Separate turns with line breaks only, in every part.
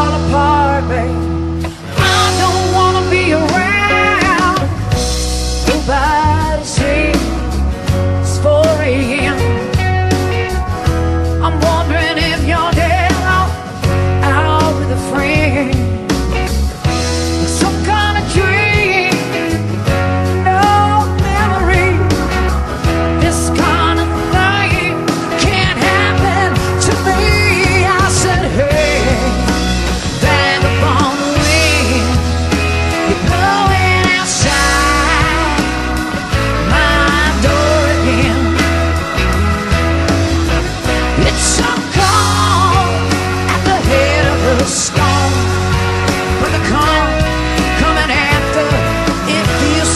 fall apart, babe.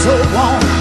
so on.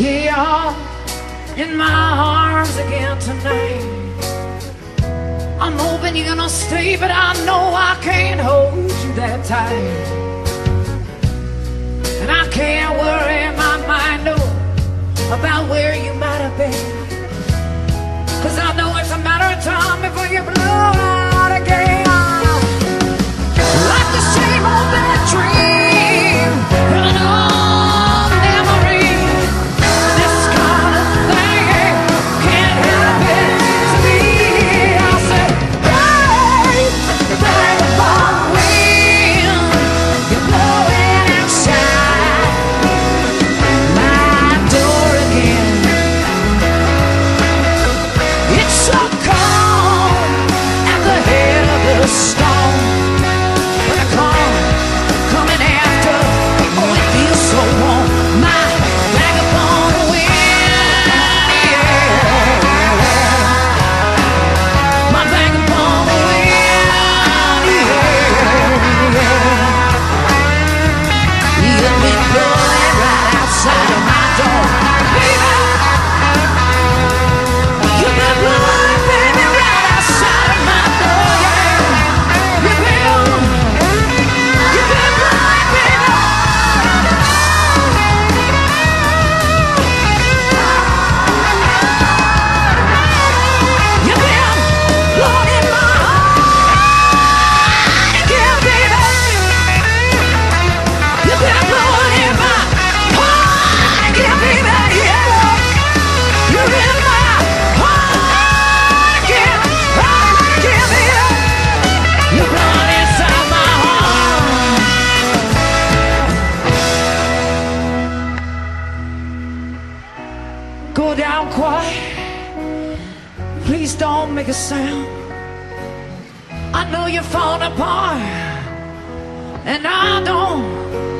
Here in my arms again tonight. I'm hoping you're gonna stay, but I know I can't hold you that tight. And I can't worry my mind no, about where you might have been. Go down quiet. Please don't make a sound. I know you're falling apart, and I don't.